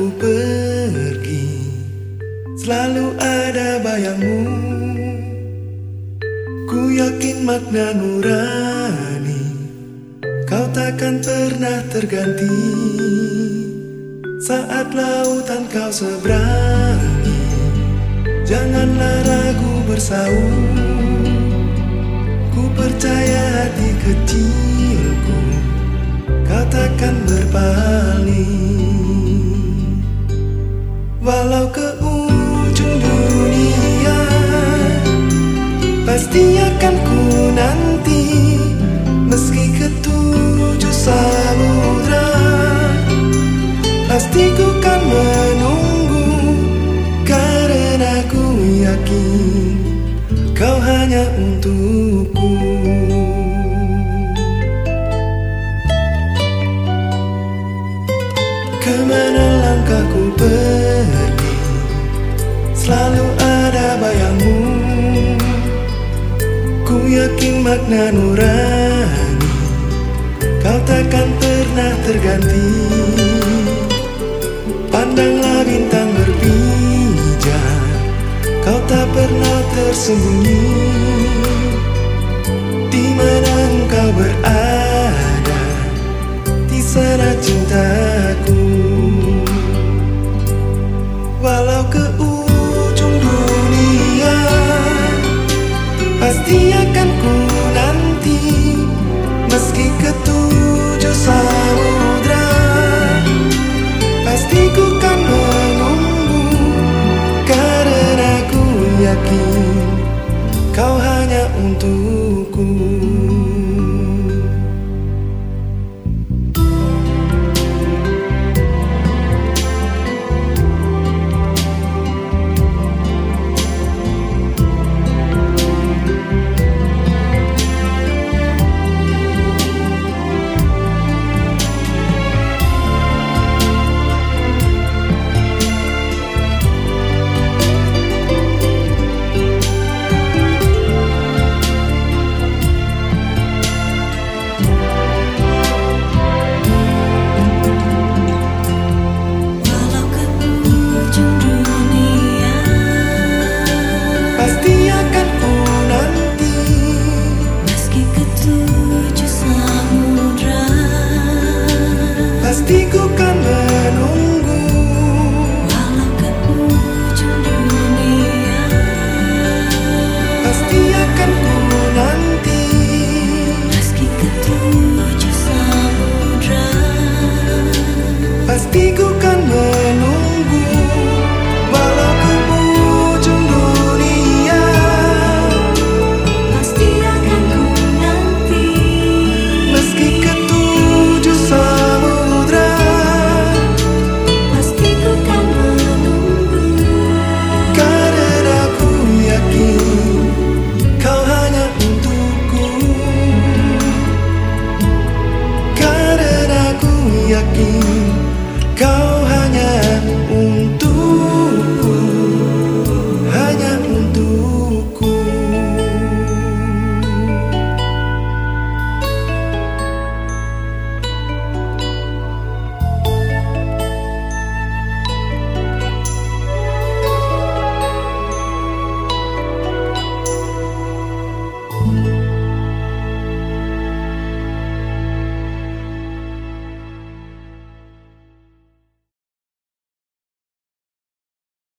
نتیا گوبر ساپر چایا اس نو کرا دوں نورانی ناتر گاندھی پانڈا گوتا پر ناتر سمی رام گوبر آسارا چند بستی کا تو جو سر مستی کو کن کر دیکھ لوگ